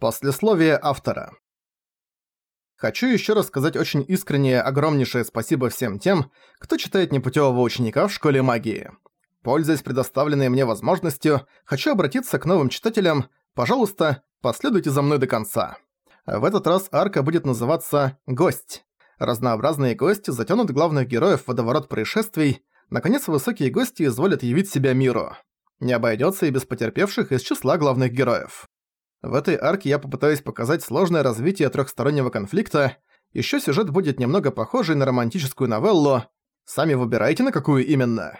Послесловие автора. Хочу еще раз сказать очень искреннее огромнейшее спасибо всем тем, кто читает непутевого ученика в школе магии. Пользуясь предоставленной мне возможностью, хочу обратиться к новым читателям. Пожалуйста, последуйте за мной до конца. В этот раз арка будет называться «Гость». Разнообразные гости затянут главных героев в водоворот происшествий. Наконец, высокие гости изволят явить себя миру. Не обойдется и без потерпевших из числа главных героев. В этой арке я попытаюсь показать сложное развитие трехстороннего конфликта. Еще сюжет будет немного похожий на романтическую новеллу. Сами выбирайте, на какую именно.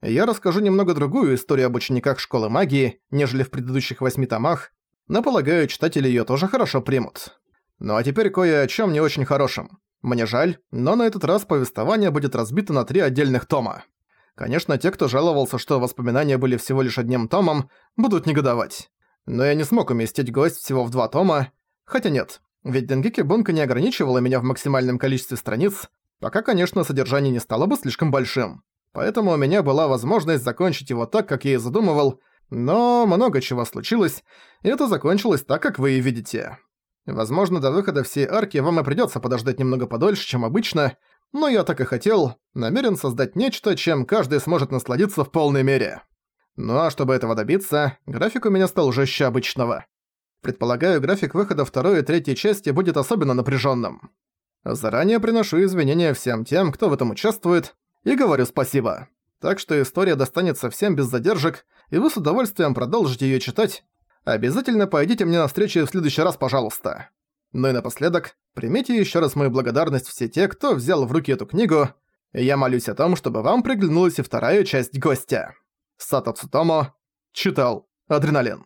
Я расскажу немного другую историю об учениках школы магии, нежели в предыдущих восьми томах, но полагаю, читатели ее тоже хорошо примут. Ну а теперь кое о чем не очень хорошем. Мне жаль, но на этот раз повествование будет разбито на три отдельных тома. Конечно, те, кто жаловался, что воспоминания были всего лишь одним томом, будут негодовать. Но я не смог уместить гость всего в два тома. Хотя нет, ведь Денгеки Бунка не ограничивала меня в максимальном количестве страниц, пока, конечно, содержание не стало бы слишком большим. Поэтому у меня была возможность закончить его так, как я и задумывал, но много чего случилось, и это закончилось так, как вы и видите. Возможно, до выхода всей арки вам и придётся подождать немного подольше, чем обычно, но я так и хотел, намерен создать нечто, чем каждый сможет насладиться в полной мере. Ну а чтобы этого добиться, график у меня стал жестче обычного. Предполагаю, график выхода второй и третьей части будет особенно напряженным. Заранее приношу извинения всем тем, кто в этом участвует, и говорю спасибо. Так что история достанется всем без задержек, и вы с удовольствием продолжите ее читать. Обязательно пойдите мне на встречу в следующий раз, пожалуйста. Ну и напоследок, примите еще раз мою благодарность все те, кто взял в руки эту книгу, я молюсь о том, чтобы вам приглянулась и вторая часть гостя. Сато Цутомо читал «Адреналин».